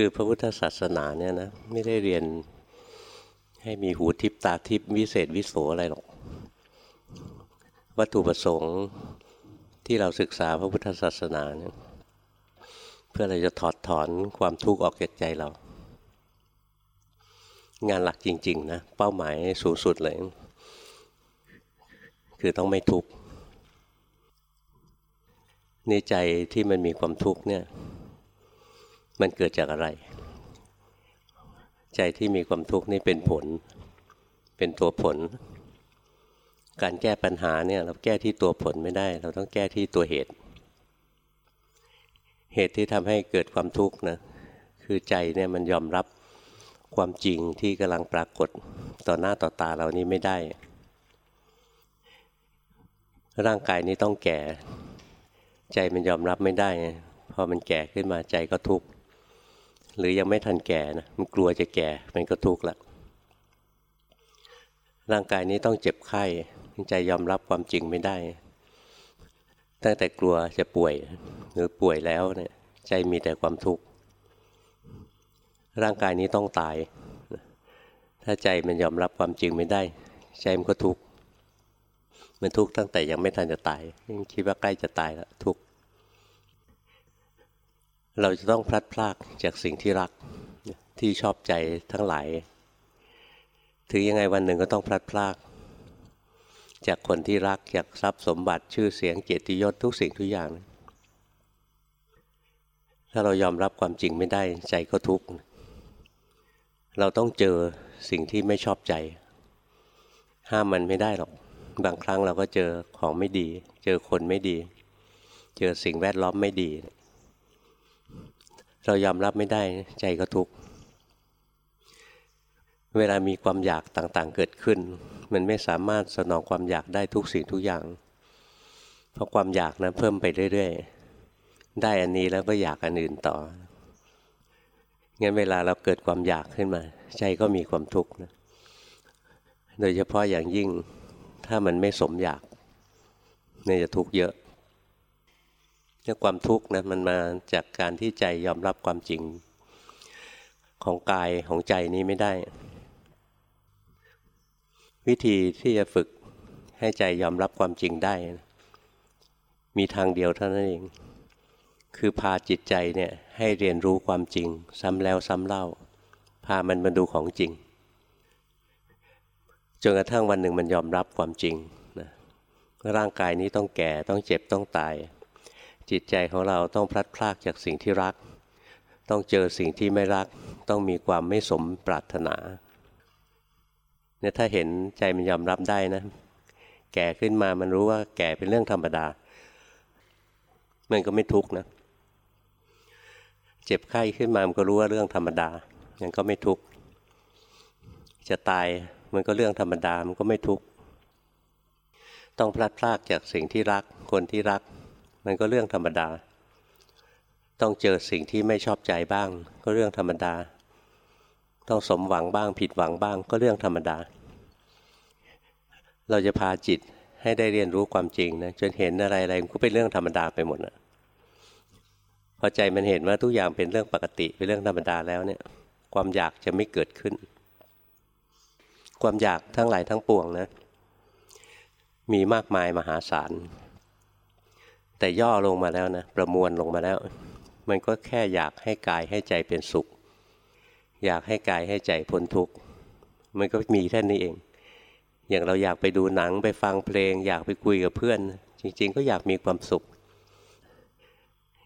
คือพระพุทธศาสนาเนี่ยนะไม่ได้เรียนให้มีหูทิพตาทิพวิเศษวิโสอะไรหรอก วัตถุประสงค์ที่เราศึกษาพระพุทธศาสนาเนี่ยเพื่อเราจะถอดถอนความทุกข์ออกจากใจเรา งานหลักจริง ๆ นะ เป้าหมายสูงสุดเลย คือต้องไม่ทุกข์ในใจที่มันมีความทุกข์เนี่ย มันเกิดจากอะไร ใจที่มีความทุกข์นี่เป็นผล เป็นตัวผล การแก้ปัญหาเนี่ยเราแก้ที่ตัวผลไม่ได้ เราต้องแก้ที่ตัวเหตุ เหตุที่ทำให้เกิดความทุกข์นะคือใจเนี่ยมันยอมรับความจริงที่กำลังปรากฏต่อหน้าต่อตาเรานี้ไม่ได้ ร่างกายนี้ต้องแก่ ใจมันยอมรับไม่ได้ พอมันแก่ขึ้นมาใจก็ทุกข์ หรือยังไม่ทันแก่นะมันกลัวจะแก่มันก็ทุกข์ละร่างกายนี้ต้องเจ็บไข้ใจยอมรับความจริงไม่ได้ ตั้งแต่กลัวจะป่วยหรือป่วยแล้วเนี่ยใจมีแต่ความทุกข์ร่างกายนี้ต้องตาย ถ้าใจมันยอมรับความจริงไม่ได้ ใจมันก็ทุกข์มันทุกข์ตั้งแต่ยังไม่ทันจะตายคิดว่าใกล้จะตายแล้วทุกข์ เราจะต้องพลัดพรากจากสิ่งที่รักที่ชอบใจทั้งหลาย ถึงยังไงวันหนึ่งก็ต้องพลัดพราก จากคนที่รักจากทรัพย์สมบัติชื่อเสียงเกียรติยศทุกสิ่งทุกอย่าง ถ้าเรายอมรับความจริงไม่ได้ใจก็ทุกข์ เราต้องเจอสิ่งที่ไม่ชอบใจ ห้ามมันไม่ได้หรอก บางครั้งเราก็เจอของไม่ดี เจอคนไม่ดี เจอสิ่งแวดล้อมไม่ดีเเรายอมรับไม่ได้ใจก็ทุกข์เวลามีความอยากต่างๆ เกิดขึ้น มันไม่สามารถสนองความอยากได้ทุกสิ่งทุกอย่าง เพราะความอยากนะเพิ่มไปเรื่อยๆ ได้อันนี้แล้วก็อยากอันอื่นต่องั้นเวลาเราเกิดความอยากขึ้นมา ใจก็มีความทุกข์นะโดยเฉพาะอย่างยิ่งถ้ามันไม่สมอยากเนี่ยจะทุกข์เยอะ เนี่ยความทุกข์นะมันมาจากการที่ใจยอมรับความจริง ของกายของใจนี้ไม่ได้ วิธีที่จะฝึกให้ใจยอมรับความจริงได้ มีทางเดียวเท่านั้นเอง คือพาจิตใจเนี่ยให้เรียนรู้ความจริง ซ้ำแล้วซ้ำเล่า พามันมาดูของจริงจนกระทั่งวันหนึ่งมันยอมรับความจริงนะร่างกายนี้ต้องแก่ต้องเจ็บต้องตาย จิตใจของเราต้องพลัดพรากจากสิ่งที่รัก ต้องเจอสิ่งที่ไม่รัก ต้องมีความไม่สมปรารถนาเนี่ยถ้าเห็นใจมันยอมรับได้นะ แก่ขึ้นมามันรู้ว่าแก่เป็นเรื่องธรรมดา มันก็ไม่ทุกข์นะ เจ็บไข้ขึ้นมามันก็รู้ว่าเรื่องธรรมดา มันก็ไม่ทุกข์ จะตายมันก็เรื่องธรรมดา มันก็ไม่ทุกข์ ต้องพลัดพรากจากสิ่งที่รัก คนที่รัก มันก็เรื่องธรรมดา ต้องเจอสิ่งที่ไม่ชอบใจบ้าง ก็เรื่องธรรมดา ต้องสมหวังบ้างผิดหวังบ้าง ก็เรื่องธรรมดา เราจะพาจิตให้ได้เรียนรู้ความจริงนะจนเห็นอะไรอะไรมันก็เป็นเรื่องธรรมดาไปหมดนะพอใจมันเห็นว่าทุกอย่างเป็นเรื่องปกติเป็นเรื่องธรรมดาแล้วเนี่ย ความอยากจะไม่เกิดขึ้น ความอยากทั้งหลายทั้งปวงนะ มีมากมายมหาศาล แต่ย่อลงมาแล้วนะประมวลลงมาแล้ว มันก็แค่อยากให้กายให้ใจเป็นสุข อยากให้กายให้ใจพ้นทุกข์มันก็มีแค่นี้เอง อย่างเราอยากไปดูหนังไปฟังเพลง อยากไปคุยกับเพื่อน จริง ๆ ก็อยากมีความสุข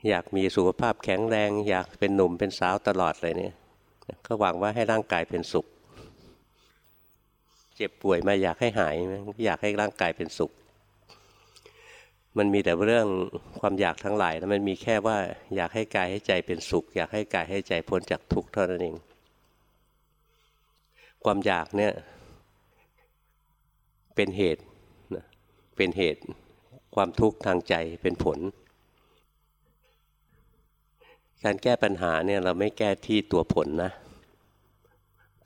อยากมีสุขภาพแข็งแรง อยากเป็นหนุ่มเป็นสาวตลอดเลยเนี่ยก็หวังว่าให้ร่างกายเป็นสุข เจ็บป่วยมาอยากให้หายอยากให้ร่างกายเป็นสุข มันมีแต่เรื่องความอยากทั้งหลายแล้วมันมีแค่ว่าอยากให้กายให้ใจเป็นสุข อยากให้กายให้ใจพ้นจากทุกข์เท่านั้นเอง ความอยากเนี่ยเป็นเหตุเป็นเหตุความทุกข์ทางใจเป็นผล การแก้ปัญหาเนี่ยเราไม่แก้ที่ตัวผลนะ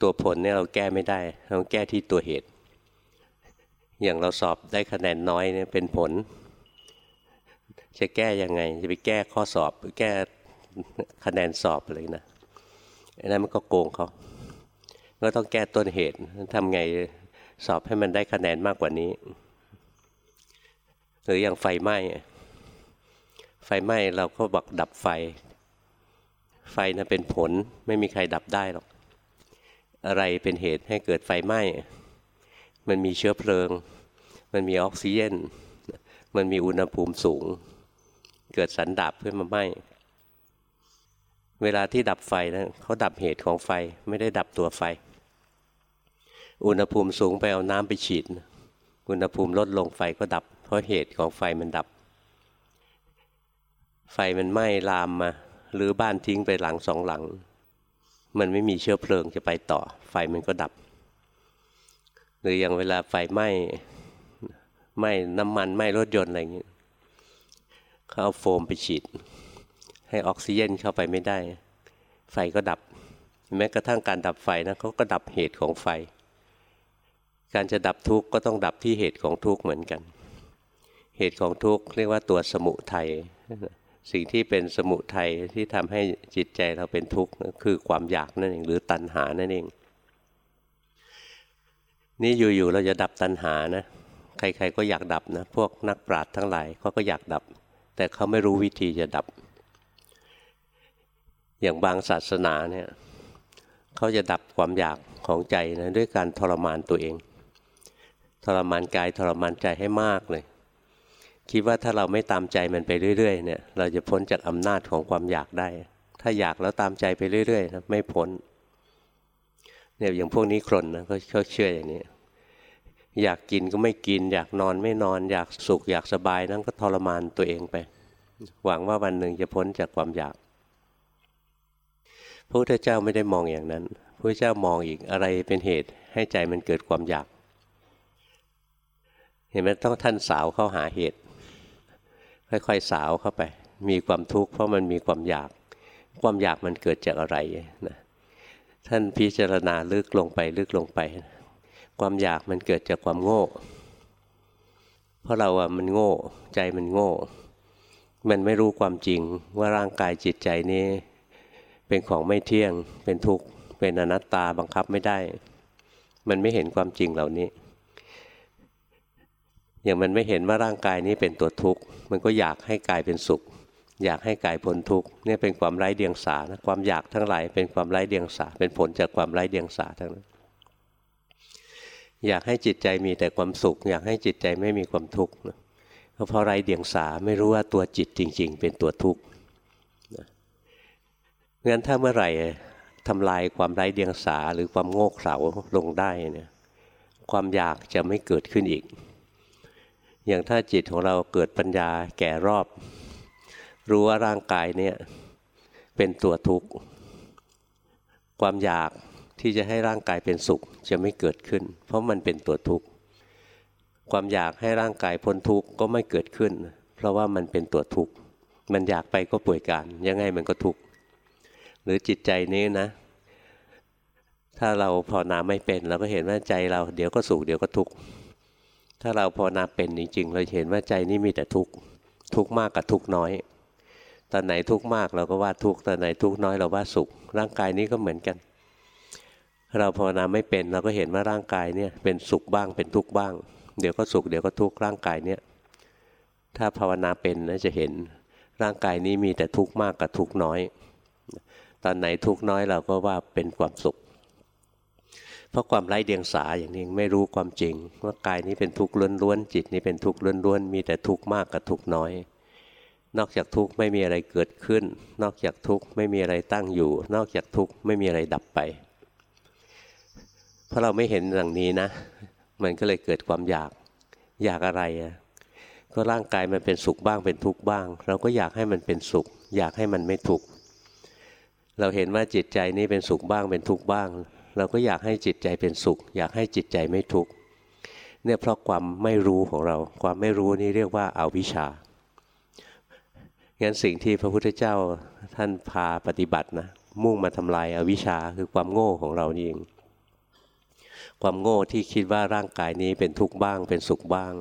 ตัวผลเนี่ยเราแก้ไม่ได้ เราแก้ที่ตัวเหตุ อย่างเราสอบได้คะแนนน้อยเนี่ยเป็นผล จะแก้ยังไง จะไปแก้ข้อสอบหรือแก้คะแนนสอบอะไรนะอันนั้นมันก็โกงเขาก็ต้องแก้ต้นเหตุทำไงสอบให้มันได้คะแนนมากกว่านี้ หรืออย่างไฟไหม้ไฟไหม้เราก็บอกดับไฟ ไฟนะเป็นผลไม่มีใครดับได้หรอก อะไรเป็นเหตุให้เกิดไฟไหม้ มันมีเชื้อเพลิง มันมีออกซิเจน มันมีอุณหภูมิสูง เกิดสันดับขึ้นมาไหม้เวลาที่ดับไฟนะเขาดับเหตุของไฟไม่ได้ดับตัวไฟ อุณหภูมิสูงไปเอาน้ำไปฉีด อุณหภูมิลดลงไฟก็ดับ เพราะเหตุของไฟมันดับ ไฟมันไหม้ลามมาหรือบ้านทิ้งไปหลังสองหลัง มันไม่มีเชื้อเพลิงจะไปต่อ ไฟมันก็ดับ หรืออย่างเวลาไฟไหม้ไหม้น้ำมันไหม้รถยนต์อะไรอย่างนี้ เขาเอาโฟมไปฉีด ให้ออกซิเจนเข้าไปไม่ได้ ไฟก็ดับ แม้กระทั่งการดับไฟนะเขาก็ดับเหตุของไฟ การจะดับทุกข์ก็ต้องดับที่เหตุของทุกข์เหมือนกัน เหตุของทุกข์เรียกว่าตัวสมุทัยสิ่งที่เป็นสมุทัยที่ทำให้จิตใจเราเป็นทุกข์คือความอยากนั่นเองหรือตัณหานั่นเอง นี่อยู่ๆเราจะดับตัณหานะใครๆก็อยากดับนะพวกนักปราชญ์ทั้งหลายเขาก็อยากดับ แต่เขาไม่รู้วิธีจะดับ อย่างบางศาสนาเนี่ยเขาจะดับความอยากของใจนะด้วยการทรมานตัวเอง ทรมานกายทรมานใจให้มากเลย คิดว่าถ้าเราไม่ตามใจมันไปเรื่อย ๆ เนี่ย เราจะพ้นจากอำนาจของความอยากได้ ถ้าอยากแล้วตามใจไปเรื่อยๆนะไม่พ้นเนี่ยอย่างพวกนี้ครนนะเขาเชื่ออย่างนี้ อยากกินก็ไม่กิน อยากนอนไม่นอน อยากสุขอยากสบายนั่นก็ทรมานตัวเองไป หวังว่าวันหนึ่งจะพ้นจากความอยากพระพุทธเจ้าไม่ได้มองอย่างนั้นพระพุทธเจ้ามองอีกอะไรเป็นเหตุให้ใจมันเกิดความอยาก เห็นไหมต้องท่านสาวเข้าหาเหตุ ค่อยๆสาวเข้าไป มีความทุกข์เพราะมันมีความอยาก ความอยากมันเกิดจากอะไรนะท่านพิจารณาลึกลงไปลึกลงไป ความอยากมันเกิดจากความโง่ เพราะเราอะมันโง่ ใจมันโง่ มันไม่รู้ความจริงว่าร่างกายจิตใจนี้ เป็นของไม่เที่ยง เป็นทุกข์ เป็นอนัตตาบังคับไม่ได้ มันไม่เห็นความจริงเหล่านี้ อย่างมันไม่เห็นว่าร่างกายนี้เป็นตัวทุกข์ มันก็อยากให้กายเป็นสุข อยากให้กายพ้นทุกข์นี่เป็นความไร้เดียงสานะความอยากทั้งหลายเป็นความไร้เดียงสา เป็นผลจากความไร้เดียงสาทั้งนั้น อยากให้จิตใจมีแต่ความสุข อยากให้จิตใจไม่มีความทุกข์เพราะไรเดียงสาไม่รู้ว่าตัวจิตจริง ๆ เป็นตัวทุกข์งั้นถ้าเมื่อไหร่ทำลายความไร้เดียงสาหรือความโง่เขลาลงได้เนี่ยความอยากจะไม่เกิดขึ้นอีก อย่างถ้าจิตของเราเกิดปัญญาแก่รอบ รู้ว่าร่างกายเนี่ยเป็นตัวทุกข์ ความอยาก ที่จะให้ร่างกายเป็นสุขจะไม่เกิดขึ้น เพราะมันเป็นตัวทุกข์ความอยากให้ร่างกายพ้นทุกข์ก็ไม่เกิดขึ้น เพราะว่ามันเป็นตัวทุกข์มันอยากไปก็ป่วยการยังไงมันก็ทุกข์หรือจิตใจนี้นะ ถ้าเราภาวนาไม่เป็นเราก็เห็นว่าใจเราเดี๋ยวก็สุขเดี๋ยวก็ทุกข์ถ้าเราภาวนาเป็นจริงๆเราเห็นว่าใจนี้มีแต่ทุกข์ทุกข์มากกับทุกข์น้อยตอนไหนทุกข์มากเราก็ว่าทุกข์ตอนไหนทุกข์น้อยเราว่าสุข ร่างกายนี้ก็เหมือนกัน เราภาวนาไม่เป็นเราก็เห็นว่าร่างกายเนี่ยเป็นสุขบ้างเป็นทุกข์บ้าง เดี๋ยวก็สุขเดี๋ยวก็ทุกข์ร่างกายเนี่ยถ้าภาวนาเป็นนะจะเห็นร่างกายนี้มีแต่ทุกข์มากกับทุกข์น้อย ตอนไหนทุกข์น้อยเราก็ว่าเป็นความสุข เพราะความไร้เดียงสาอย่างนี้ไม่รู้ความจริง ว่ากายนี้เป็นทุกข์ล้วนๆจิตนี้เป็นทุกข์ล้วนๆมีแต่ทุกข์มากกับทุกข์น้อย นอกจากทุกข์ไม่มีอะไรเกิดขึ้น นอกจากทุกข์ไม่มีอะไรตั้งอยู่ นอกจากทุกข์ไม่มีอะไรดับไป ราะเราไม่เห็นอย่างนี้นะ มันก็เลยเกิดความอยาก อยากอะไรอะก็ร่างกายมันเป็นสุขบ้างเป็นทุกข์บ้าง เราก็อยากให้มันเป็นสุข อยากให้มันไม่ทุกข์เราเห็นว่าจิตใจนี้เป็นสุขบ้างเป็นทุกข์บ้าง เราก็อยากให้จิตใจเป็นสุข อยากให้จิตใจไม่ทุกข์เนี่ยเพราะความไม่รู้ของเรา ความไม่รู้นี่เรียกว่าอาวิชชางั้นสิ่งที่พระพุทธเจ้าท่านพาปฏิบัตินะมุ่งมาทำลายอาวิชชาคือความโง่ของเรานี่เอง ความโง่ที่คิดว่าร่างกายนี้เป็นทุกข์บ้าง เป็นสุขบ้าง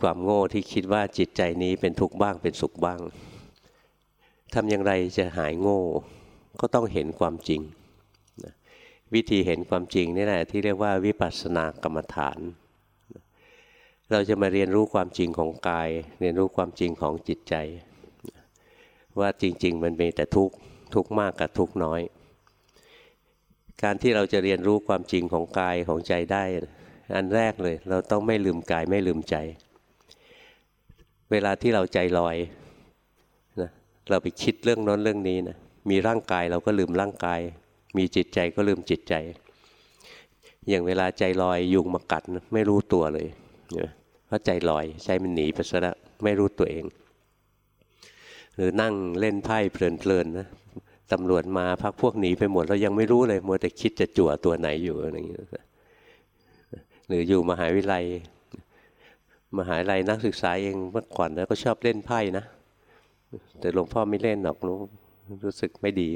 ความโง่ที่คิดว่าจิตใจนี้เป็นทุกข์บ้าง เป็นสุขบ้างทำอย่างไรจะหายโง่ ก็ต้องเห็นความจริง วิธีเห็นความจริงนี่แหละที่เรียกว่าวิปัสสนากรรมฐาน เราจะมาเรียนรู้ความจริงของกาย เรียนรู้ความจริงของจิตใจ ว่าจริง ๆ มันมีแต่ทุกข์ทุกข์มากกับทุกข์น้อย การที่เราจะเรียนรู้ความจริงของกายของใจได้ อันแรกเลย เราต้องไม่ลืมกายไม่ลืมใจ เวลาที่เราใจลอยนะเราไปคิดเรื่องน้นเรื่องนี้นะมีร่างกายเราก็ลืมร่างกาย มีจิตใจก็ลืมจิตใจ อย่างเวลาใจลอยยุงมากัดไม่รู้ตัวเลยเพราะใจลอยใจมันหนีไปซะแล้วไม่รู้ตัวเอง หรือนั่งเล่นไพ่เพลินๆนะ ตำรวจมาพักพวกหนีไปหมดเรายังไม่รู้เลยมัวแต่คิดจะจั่วตัวไหนอยู่อะไรอย่างเงี้ยหรืออยู่มหาวิทยาลัย มหาวิทยาลัยนักศึกษาเองเมื่อก่อนแล้วก็ชอบเล่นไพ่นะ แต่หลวงพ่อไม่เล่นหรอกรู้รู้สึกไม่ดี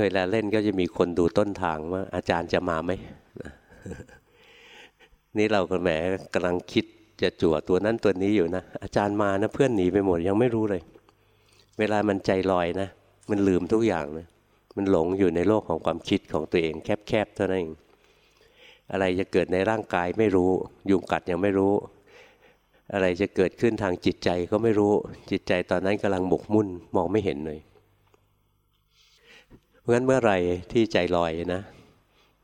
เวลาเล่นก็จะมีคนดูต้นทางว่า อาจารย์จะมาไหมนี่เราก็แหมกำลังคิดจะจั่วตัวนั้นตัวนี้อยู่นะอาจารย์มานะเพื่อนหนีไปหมดยังไม่รู้เลย เวลามันใจลอยนะ มันลืมทุกอย่างนะมันหลงอยู่ในโลกของความคิดของตัวเองแคบๆเท่านั้นเองอะไรจะเกิดในร่างกายไม่รู้ ยุงกัดยังไม่รู้ อะไรจะเกิดขึ้นทางจิตใจก็ไม่รู้จิตใจตอนนั้นกำลังหมกมุ่นมองไม่เห็นเลยเพราะฉะนั้นเมื่อไรที่ใจลอยนะ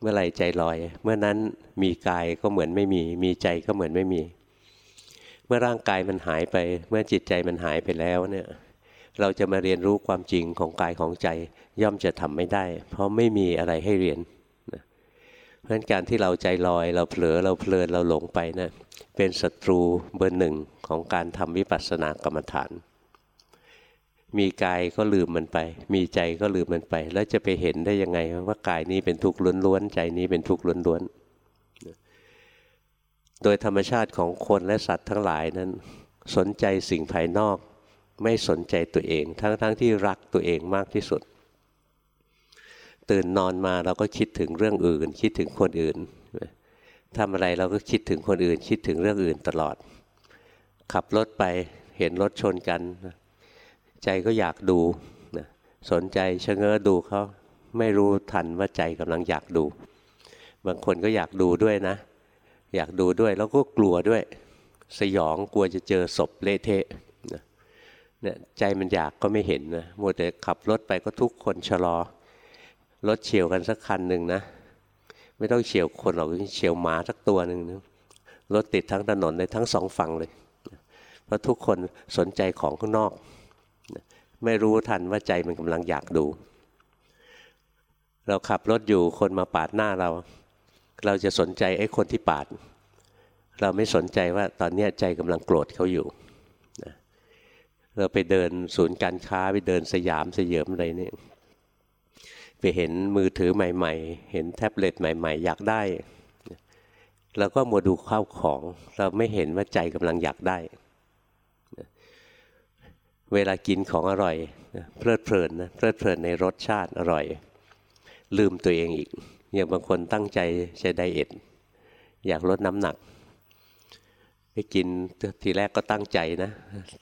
เมื่อไรใจลอย เมื่อนั้นมีกายก็เหมือนไม่มี มีใจก็เหมือนไม่มี เมื่อร่างกายมันหายไป เมื่อจิตใจมันหายไปแล้วเนี่ย เราจะมาเรียนรู้ความจริงของกายของใจ ย่อมจะทำไม่ได้ เพราะไม่มีอะไรให้เรียนเพราะฉะนั้นการที่เราใจลอย เราเผลอเราเพลินเราหลงไปนะเป็นศัตรูเบอร์หนึ่งของการทำวิปัสสนากรรมฐาน มีกายก็ลืมมันไป มีใจก็ลืมมันไป แล้วจะไปเห็นได้ยังไงว่ากายนี้เป็นทุกข์ล้วนๆใจนี้เป็นทุกข์ล้วนๆโดยธรรมชาติของคนและสัตว์ทั้งหลายนั้น สนใจสิ่งภายนอก ไม่สนใจตัวเอง ทั้งๆทที่รักตัวเองมากที่สุด ตื่นนอนมาเราก็คิดถึงเรื่องอื่น คิดถึงคนอื่นทำอะไรเราก็คิดถึงคนอื่น คิดถึงเรื่องอื่นตลอด ขับรถไปเห็นรถชนกัน ใจก็อยากดูนะสนใจชะเง้อดูเขาไม่รู้ทันว่าใจกำลังอยากดู บางคนก็อยากดูด้วยนะ อยากดูด้วยแล้วก็กลัวด้วย สยองกลัวจะเจอศพเละเทะ เนี่ยใจมันอยากก็ไม่เห็นนะมัวแต่ขับรถไปก็ทุกคนชะลอ รถเฉียวกันสักคันหนึ่งนะ ไม่ต้องเฉียวคนหรอกเฉียวหมาสักตัวหนึ่งนะรถติดทั้งถนนในทั้งสองฝั่งเลย เพราะทุกคนสนใจของข้างนอก ไม่รู้ทันว่าใจมันกำลังอยากดู เราขับรถอยู่คนมาปาดหน้าเรา เราจะสนใจไอ้คนที่ปาด เราไม่สนใจว่าตอนนี้ใจกำลังโกรธเขาอยู่ เราไปเดินศูนย์การค้าไปเดินสยามสยามอะไรนี่ไปเห็นมือถือใหม่ ๆ เห็นแท็บเล็ตใหม่ ๆ อยากได้เราก็มัวดูข้าวของ เราไม่เห็นว่าใจกำลังอยากได้ เวลากินของอร่อยเพลิดเพลินนะเพลิดเพลินในรสชาติอร่อย ลืมตัวเองอีกอย่างบางคนตั้งใจใช้ไดเอทอยากลดน้ำหนัก ไปกินทีแรกก็ตั้งใจนะ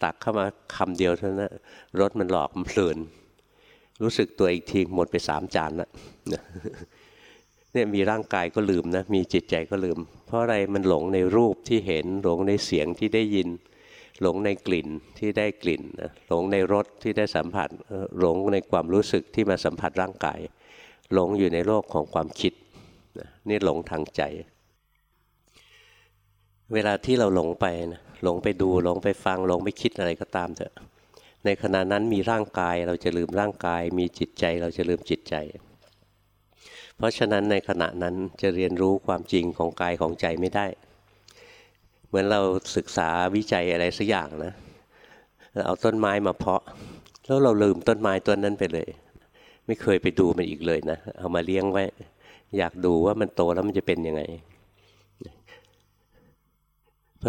ตักเข้ามาคำเดียวเท่านั้นรสมันหลอกมันเพลิน รู้สึกตัวอีกทีหมดไปสามจานละเนี่ยมีร่างกายก็ลืมนะ มีจิตใจก็ลืม เพราะอะไรมันหลงในรูปที่เห็นหลงในเสียงที่ได้ยิน หลงในกลิ่นที่ได้กลิ่นหลงในรสที่ได้สัมผัสหลงในความรู้สึกที่มาสัมผัสร่างกาย หลงอยู่ในโลกของความคิดนี่หลงทางใจ เวลาที่เราหลงไปนะหลงไปดูหลงไปฟังหลงไปคิดอะไรก็ตามเถอะ ในขณะนั้นมีร่างกายเราจะลืมร่างกาย มีจิตใจเราจะลืมจิตใจ เพราะฉะนั้นในขณะนั้นจะเรียนรู้ความจริงของกายของใจไม่ได้ เหมือนเราศึกษาวิจัยอะไรสักอย่างนะเอาต้นไม้มาเพาะ แล้วเราลืมต้นไม้ต้นนั้นไปเลย ไม่เคยไปดูมันอีกเลยนะเอามาเลี้ยงไว้ อยากดูว่ามันโตแล้วมันจะเป็นยังไง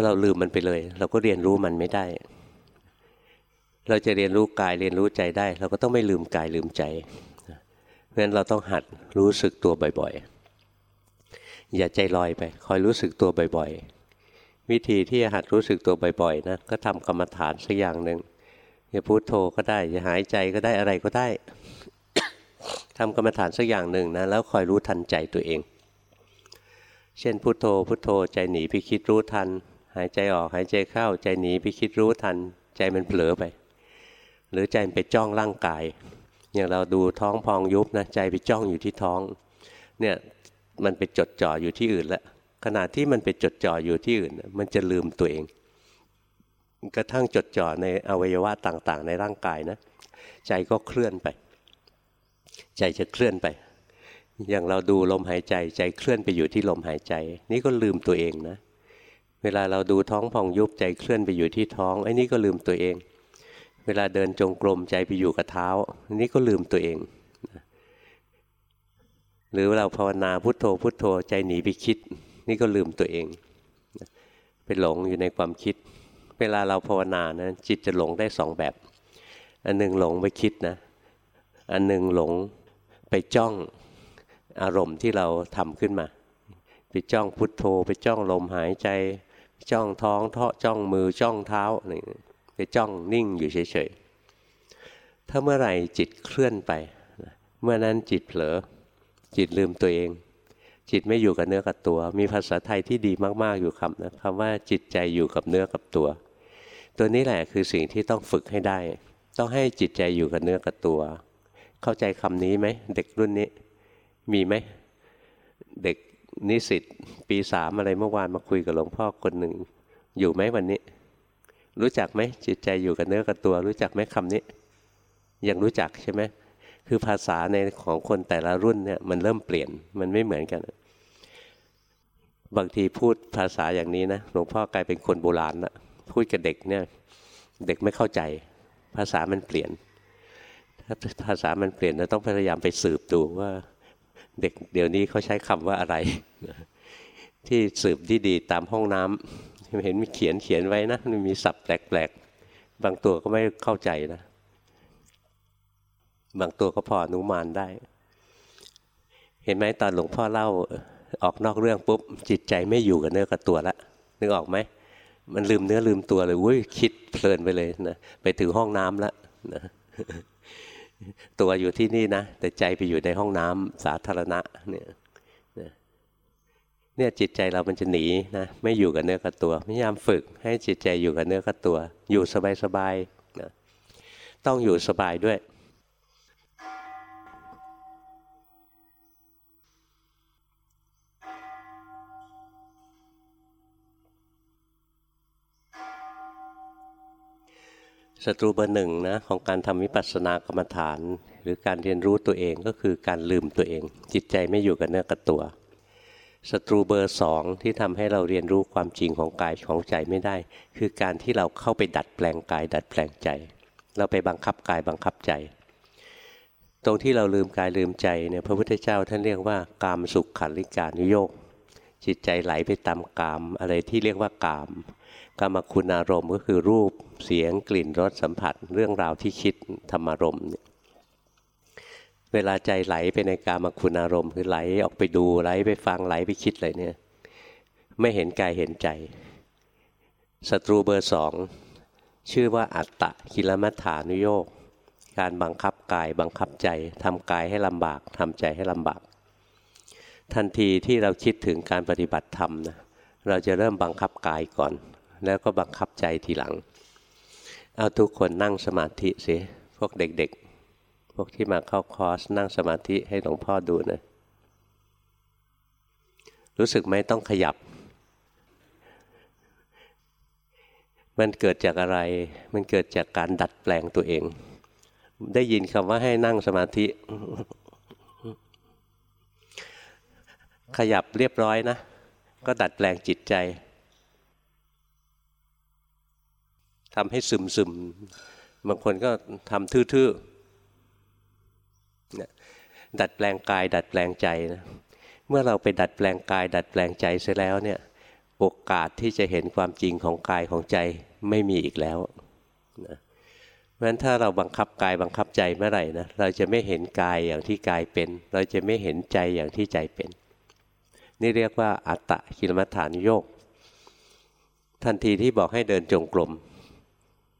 พราะเราลืมมันไปเลย เราก็เรียนรู้มันไม่ได้ เราจะเรียนรู้กายเรียนรู้ใจได้ เราก็ต้องไม่ลืมกายลืมใจเพราะฉะนั้นเราต้องหัดรู้สึกตัวบ่อยๆ อย่าใจลอยไป คอยรู้สึกตัวบ่อยๆ วิธีที่จะหัดรู้สึกตัวบ่อยๆนะก็ทำกรรมฐานสักอย่างหนึ่งจะพูดโทก็ได้จะหายใจก็ได้อะไรก็ได้ทำกรรมฐานสักอย่างหนึ่งนะแล้วคอยรู้ทันใจตัวเอง เช่นพุโทโธพุโทโธใจหนีไปคิดรู้ทัน หายใจออกหายใจเข้าใจหนีไปคิดรู้ทัน ใจมันเผลอไป หรือใจมันไปจ้องร่างกาย อย่างเราดูท้องพองยุบนะใจไปจ้องอยู่ที่ท้อง เนี่ยมันไปจดจ่ออยู่ที่อื่นแล้วขณะที่มันไปจดจ่ออยู่ที่อื่น มันจะลืมตัวเอง กระทั่งจดจ่อในอวัยวะต่างๆ ในร่างกายนะใจก็เคลื่อนไป ใจจะเคลื่อนไป อย่างเราดูลมหายใจใจเคลื่อนไปอยู่ที่ลมหายใจ นี่ก็ลืมตัวเองนะ เวลาเราดูท้องพองยุบใจเคลื่อนไปอยู่ที่ท้องไอ้นี่ก็ลืมตัวเอง เวลาเดินจงกรมใจไปอยู่กับเท้าอันนี้ก็ลืมตัวเอง หรือเราภาวนาพุทโธพุทโธใจหนีไปคิด นี่ก็ลืมตัวเองไปหลงอยู่ในความคิด เวลาเราภาวนานะจิตจะหลงได้สองแบบ อันหนึ่งหลงไปคิดนะ อันหนึ่งหลงไปจ้องอารมณ์ที่เราทำขึ้นมา ไปจ้องพุทโธ ไปจ้องลมหายใจ จ้องท้องเทาะจ้องมือจ้องเท้าไปจ้องนิ่งอยู่เฉยๆถ้าเมื่อไหร่จิตเคลื่อนไป เมื่อนั้นจิตเผลอ จิตลืมตัวเอง จิตไม่อยู่กับเนื้อกับตัว มีภาษาไทยที่ดีมากๆอยู่คำนะคำว่าจิตใจอยู่กับเนื้อกับตัว ตัวนี้แหละคือสิ่งที่ต้องฝึกให้ได้ ต้องให้จิตใจอยู่กับเนื้อกับตัว เข้าใจคำนี้ไหมเด็กรุ่นนี้มีไหมเด็ก นิสิตปีสามอะไรเมื่อวานมาคุยกับหลวงพ่อคนหนึ่ง อยู่ไหมวันนี้ รู้จักไหมจิตใจอยู่กับเนื้อกับตัว รู้จักไหมคำนี้ ยังรู้จักใช่ไหมคือภาษาในของคนแต่ละรุ่นเนี่ยมันเริ่มเปลี่ยนมันไม่เหมือนกัน บางทีพูดภาษาอย่างนี้นะหลวงพ่อกลายเป็นคนโบราณละพูดกับเด็กเนี่ยเด็กไม่เข้าใจ ภาษามันเปลี่ยน ถ้าภาษามันเปลี่ยนเราต้องพยายามไปสืบดูว่า เด็กเดี๋ยวนี้เขาใช้คำว่าอะไร ที่สืบดีๆตามห้องน้ำเห็นมีเขียนเขียนไว้นะมันมีศัพท์แปลกๆ บางตัวก็ไม่เข้าใจนะ บางตัวก็พออนุมานได้ เห็นไหมตอนหลวงพ่อเล่าออกนอกเรื่องปุ๊บ จิตใจไม่อยู่กับเนื้อกับตัวละนึกออกไหมมันลืมเนื้อลืมตัวเลยวุ้ยคิดเพลินไปเลยนะไปถึงห้องน้ำแล้วนะ ตัวอยู่ที่นี่นะ แต่ใจไปอยู่ในห้องน้ำสาธารณะเนี่ยเนี่ยจิตใจเรามันจะหนีนะไม่อยู่กับเนื้อกับตัวพยายามฝึกให้จิตใจอยู่กับเนื้อกับตัว อยู่สบายๆนะต้องอยู่สบายด้วย ศัตรูเบอร์หนึ่งนะของการทำวิปัสสนากรรมฐาน หรือการเรียนรู้ตัวเองก็คือการลืมตัวเอง จิตใจไม่อยู่กับเนื้อกับตัวศัตรูเบอร์สองที่ทำให้เราเรียนรู้ความจริงของกายของใจไม่ได้ คือการที่เราเข้าไปดัดแปลงกาย ดัดแปลงใจ เราไปบังคับกายบังคับใจ ตรงที่เราลืมกายลืมใจเนี่ยพระพุทธเจ้าท่านเรียกว่ากามสุขขันลิกานุโยกจิตใจไหลไปตามกาม อะไรที่เรียกว่ากาม กามคุณอารมณ์ก็คือรูปเสียงกลิ่นรสสัมผัส เรื่องราวที่คิดธรรมารมณ์เนี่ยเวลาใจไหลไปในกามคุณอารมณ์ คือไหลออกไปดูไหลไปฟังไหลไปคิดอะไรเนี่ย ไม่เห็นกายเห็นใจศัตรูเบอร์สองชื่อว่าอัตตะกิลมัฏฐานุโยกการบังคับกายบังคับใจทำกายให้ลำบากทำใจให้ลำบาก ทันทีที่เราคิดถึงการปฏิบัติธรรมนะเราจะเริ่มบังคับกายก่อน แล้วก็บังคับใจทีหลัง เอาทุกคนนั่งสมาธิสิพวกเด็กๆ พวกที่มาเข้าคอร์สนั่งสมาธิให้หลวงพ่อดูนะรู้สึกไหมต้องขยับ มันเกิดจากอะไร มันเกิดจากการดัดแปลงตัวเอง ได้ยินคำว่าให้นั่งสมาธิ ขยับเรียบร้อยนะ ก็ดัดแปลงจิตใจ ทำให้ซึมซึมบางคนก็ทำทื่อๆดัดแปลงกาย ดัดแปลงใจนะเมื่อเราไปดัดแปลงกาย ดัดแปลงใจเสร็จแล้วเนี่ยโอกาสที่จะเห็นความจริงของกายของใจไม่มีอีกแล้วนะเพราะฉะนั้นถ้าเราบังคับกายบังคับใจเมื่อไหร่นะเราจะไม่เห็นกายอย่างที่กายเป็น เราจะไม่เห็นใจอย่างที่ใจเป็น นี่เรียกว่าอัตตะกิลมัฐานโยก ทันทีที่บอกให้เดินจงกรม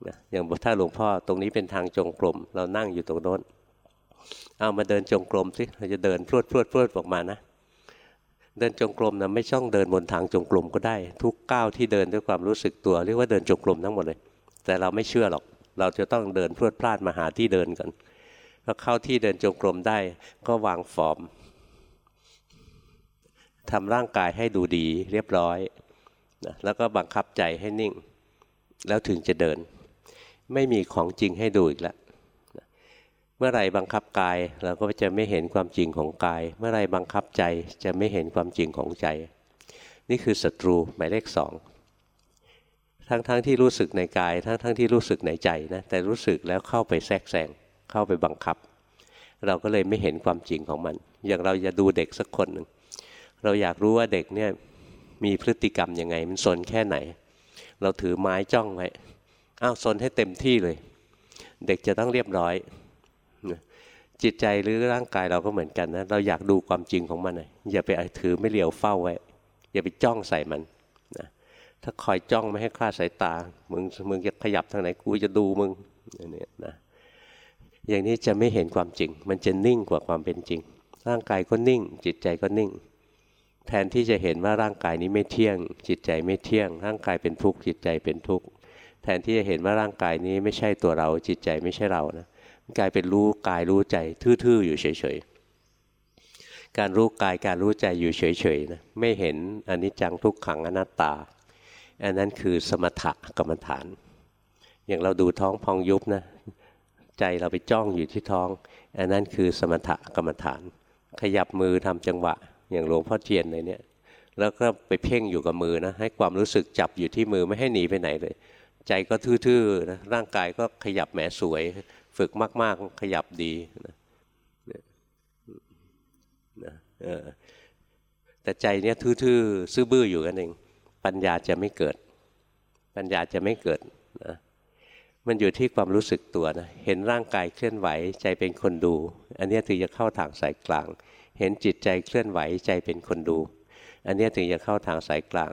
นะอย่างถ้าหลวงพ่อตรงนี้เป็นทางจงกรมเรานั่งอยู่ตรงโน้น เอามาเดินจงกรมสิเราจะเดินพรวดพรวดพรวดออกมานะเดินจงกรมนะไม่ช่องเดินบนทางจงกรมก็ได้ ทุกก้าวที่เดินด้วยความรู้สึกตัว เรียกว่าเดินจงกรมทั้งหมดเลย แต่เราไม่เชื่อหรอก เราจะต้องเดินพรวดพลาดมาหาที่เดินกันพอเข้าที่เดินจงกรมได้ก็วางฟอร์มทำร่างกายให้ดูดีเรียบร้อยนะแล้วก็บังคับใจให้นิ่ง แล้วถึงจะเดิน ไม่มีของจริงให้ดูอีกแล้วเมื่อไรบังคับกายเราก็จะไม่เห็นความจริงของกาย เมื่อไรบังคับใจจะไม่เห็นความจริงของใจ นี่คือศัตรูหมายเลขสองทั้งๆทที่รู้สึกในกาย ทั้งๆทที่รู้สึกในใจนะแต่รู้สึกแล้วเข้าไปแทรกแซงเข้าไปบังคับ เราก็เลยไม่เห็นความจริงของมัน อย่างเราจะดูเด็กสักคนหนึ่งเราอยากรู้ว่าเด็กเนี่ยมีพฤติกรรมยังไง มันสนแค่ไหน เราถือไม้จ้องไว้ อ้าวสนให้เต็มที่เลย เด็กจะต้องเรียบร้อย จิตใจหรือร่างกายเราก็เหมือนกันนะ เราอยากดูความจริงของมันนะอย่าไปถือไม่เหลียวเฝ้าไว้ อย่าไปจ้องใส่มันนะถ้าคอยจ้องไม่ให้คลาดสายตา มึงมึงจะขยับทางไหนกูจะดูมึงเนี่ยนะอย่างนี้จะไม่เห็นความจริง มันจะนิ่งกว่าความเป็นจริง ร่างกายก็นิ่ง จิตใจก็นิ่ง แทนที่จะเห็นว่าร่างกายนี้ไม่เที่ยง จิตใจไม่เที่ยง ร่างกายเป็นทุกข์จิตใจเป็นทุกข์ ทนที่จะเห็นว่าร่างกายนี้ไม่ใช่ตัวเราจิตใจไม่ใช่เรานะกลายเป็นรู้กายรู้ใจทื่อๆอยู่เฉยๆ การรู้กายการรู้ใจอยู่เฉยๆนะไม่เห็นอนิจจังทุกขังอนัตตา อันนั้นคือสมถะกรรมฐาน อย่างเราดูท้องพองยุบนะใจเราไปจ้องอยู่ที่ท้อง อันนั้นคือสมถะกรรมฐาน ขยับมือทำจังหวะ อย่างหลวงพ่อเทียนเลยเนี่ยแล้วก็ไปเพ่งอยู่กับมือนะให้ความรู้สึกจับอยู่ที่มือไม่ให้หนีไปไหนเลย ใจก็ทื่อๆนะร่างกายก็ขยับแหมสวย ฝึกมาก ๆ ขยับดีนะนะแต่ใจเนี้ยทื่อๆซื่อบื้ออยู่กันเอง ปัญญาจะไม่เกิด ปัญญาจะไม่เกิดนะมันอยู่ที่ความรู้สึกตัวนะเห็นร่างกายเคลื่อนไหวใจเป็นคนดู อันนี้ถึงจะเข้าทางสายกลาง เห็นจิตใจเคลื่อนไหวใจเป็นคนดู อันนี้ถึงจะเข้าทางสายกลาง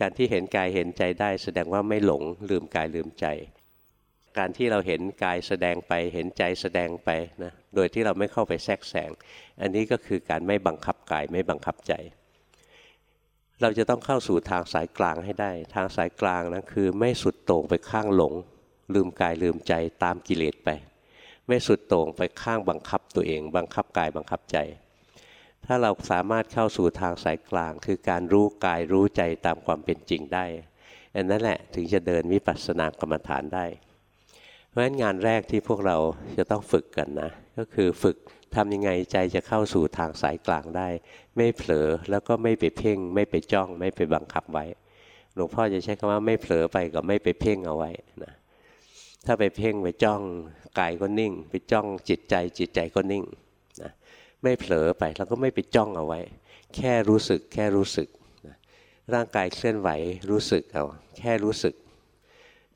การที่เห็นกายเห็นใจได้ แสดงว่าไม่หลงลืมกายลืมใจ การที่เราเห็นกายแสดงไปเห็นใจแสดงไปนะโดยที่เราไม่เข้าไปแทรกแซงอันนี้ก็คือการไม่บังคับกายไม่บังคับใจ เราจะต้องเข้าสู่ทางสายกลางให้ได้ ทางสายกลางนะคือไม่สุดโต่งไปข้างหลง ลืมกายลืมใจตามกิเลสไป ไม่สุดโต่งไปข้างบังคับตัวเอง บังคับกายบังคับใจ ถ้าเราสามารถเข้าสู่ทางสายกลาง คือการรู้กายรู้ใจตามความเป็นจริงได้อันนั้นแหละถึงจะเดินวิปัสสนากรรมฐานได้ เพราะฉะนั้นงานแรกที่พวกเราจะต้องฝึกกันนะ ก็คือฝึกทำยังไงใจจะเข้าสู่ทางสายกลางได้ ไม่เผลอแล้วก็ไม่ไปเพ่ง ไม่ไปจ้อง ไม่ไปบังคับไว้หลวงพ่อจะใช้คำว่าไม่เผลอไปกับไม่ไปเพ่งเอาไว้นะถ้าไปเพ่งไปจ้องกายก็นิ่ง ไปจ้องจิตใจจิตใจก็นิ่ง ไม่เผลอไปแล้วก็ไม่ไปจ้องเอาไว้ แค่รู้สึกแค่รู้สึกร่างกายเคลื่อนไหวรู้สึกเอาแค่รู้สึก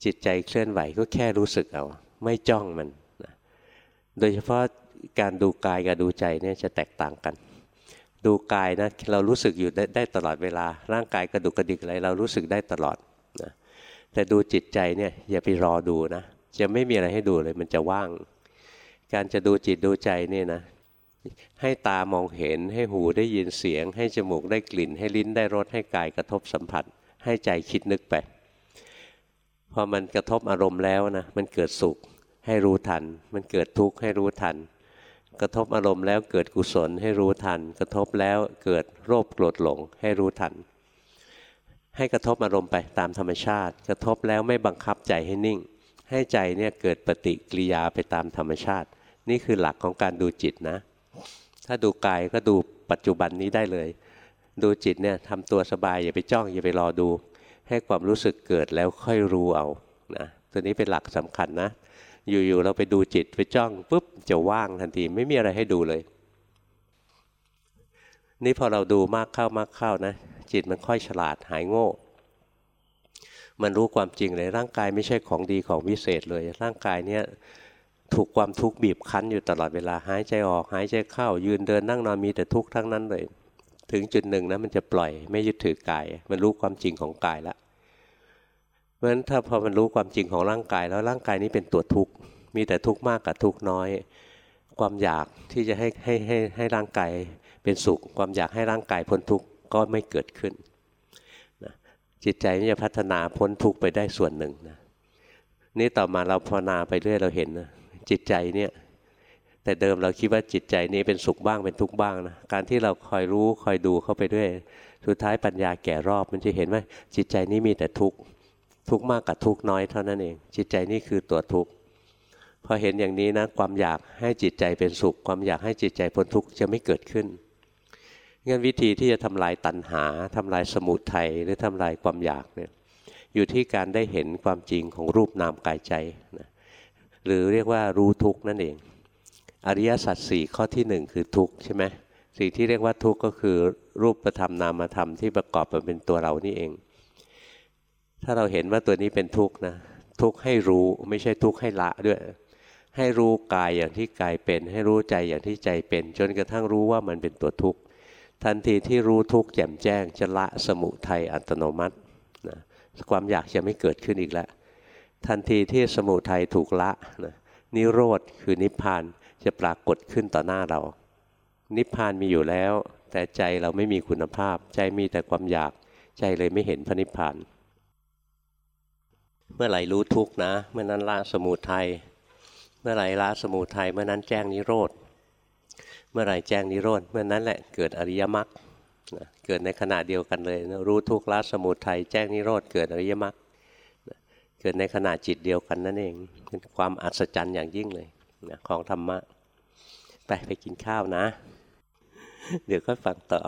จิตใจเคลื่อนไหวก็แค่รู้สึกเอาไม่จ้องมันนะโดยเฉพาะการดูกายกับดูใจเนี่ยจะแตกต่างกัน ดูกายนะเรารู้สึกอยู่ได้ได้ตลอดเวลา ร่างกายกระดุกกระดิกอะไรเรารู้สึกได้ตลอดนะแต่ดูจิตใจเนี่ยอย่าไปรอดูนะจะไม่มีอะไรให้ดูเลยมันจะว่าง การจะดูจิตดูใจเนี่ยนะ ให้ตามองเห็นให้หูได้ยินเสียง ให้จมูกได้กลิ่น ให้ลิ้นได้รสให้กายกระทบสัมผัส ให้ใจคิดนึกไปพอมันกระทบอารมณ์แล้วนะมันเกิดสุขให้รู้ทัน มันเกิดทุกข์ให้รู้ทัน กระทบอารมณ์แล้วเกิดกุศลให้รู้ทัน กระทบแล้วเกิดโรคโกรธหลงให้รู้ทัน ให้กระทบอารมณ์ไปตามธรรมชาติ กระทบแล้วไม่บังคับใจให้นิ่ง ให้ใจเนี่ยเกิดปฏิกิริยาไปตามธรรมชาติ นี่คือหลักของการดูจิตนะ ถ้าดูกายก็ดูปัจจุบันนี้ได้เลย ดูจิตเนี่ยทำตัวสบายอย่าไปจ้องอย่าไปรอดู ให้ความรู้สึกเกิดแล้วค่อยรู้เอานะตัวนี้เป็นหลักสำคัญนะ อยู่ๆเราไปดูจิตไปจ้องปุ๊บจะว่างทันทีไม่มีอะไรให้ดูเลย นี่พอเราดูมากเข้ามากเข้านะ จิตมันค่อยฉลาดหายโง่มันรู้ความจริงเลยร่างกายไม่ใช่ของดีของวิเศษเลย ร่างกายเนี้ย ถูกความทุกข์บีบคั้นอยู่ตลอดเวลาหายใจออกหายใจเข้า ยืนเดินนั่งนอนมีแต่ทุกข์ทั้งนั้นเลย ถึงจุดหนึ่งนะมันจะปล่อยไม่ยึดถือกาย มันรู้ความจริงของกายแล้วราะฉะนั้นถ้าพอมันรู้ความจริงของร่างกายแล้วร่างกายนี้เป็นตัวทุกข์มีแต่ทุกข์มากกับทุกข์น้อย ความอยากที่จะให้ให้ให้ให้ร่างกายเป็นสุข ความอยากให้ร่างกายพ้นทุกข์ก็ไม่เกิดขึ้นนะจิตใจนี่จะพัฒนาพ้นทุกข์ไปได้ส่วนหนึ่งนะนี่ต่อมาเราภาวนาไปเรื่อยเราเห็นนะ จิตใจเนี่ยแต่เดิมเราคิดว่าจิตใจนี้เป็นสุขบ้างเป็นทุกข์บ้างนะการที่เราคอยรู้คอยดูเข้าไปด้วย สุดท้ายปัญญาแก่รอบมันจะเห็นว่าจิตใจนี้มีแต่ทุกข์ทุกข์มากกับทุกข์น้อยเท่านั้นเอง จิตใจนี่คือตัวทุกข์พอเห็นอย่างนี้นะความอยากให้จิตใจเป็นสุข ความอยากให้จิตใจพ้นทุกข์จะไม่เกิดขึ้นงั้นวิธีที่จะทำลายตัณหาทำลายสมุทัยหรือทำลายความอยากเนี่ยอยู่ที่การได้เห็นความจริงของรูปนามกายใจนะ หรือเรียกว่ารู้ทุกนั่นเอง อริยสัจสี่ข้อที่หนึ่งคือทุกใช่ไหมสิ่งที่เรียกว่าทุกก็คือรูปธรรมนามธรรมที่ประกอบมาเป็นตัวเรานี่เอง ถ้าเราเห็นว่าตัวนี้เป็นทุกข์นะทุกข์ให้รู้ไม่ใช่ทุกข์ให้ละด้วย ให้รู้กายอย่างที่กายเป็น ให้รู้ใจอย่างที่ใจเป็น จนกระทั่งรู้ว่ามันเป็นตัวทุกข์ทันทีที่รู้ทุกข์แจ่มแจ้งจะละสมุทัยอัตโนมัตินะความอยากจะไม่เกิดขึ้นอีกแล้ว ทันทีที่สมุทัยถูกละนะนิโรธคือนิพพานจะปรากฏขึ้นต่อหน้าเรา นิพพานมีอยู่แล้ว แต่ใจเราไม่มีคุณภาพ ใจมีแต่ความอยากใจเลยไม่เห็นพระนิพพาน เมื่อไหร่รู้ทุกนะ เมื่อนั้นละสมุทัยเมื่อไหร่ละสมุทัยเมื่อนั้นแจ้งนิโรธเมื่อไหร่แจ้งนิโรธเมื่อนั้นแหละเกิดอริยมรรคเกิดในขณะเดียวกันเลย รู้ทุกละสมุทัยแจ้งนิโรธเกิดอริยมรรค เกิดในขณะจิตเดียวกันนั่นเอง เป็นความอัศจรรย์อย่างยิ่งเลยของธรรมะ ไปไปกินข้าวนะ เดี๋ยวก็ฟังต่อ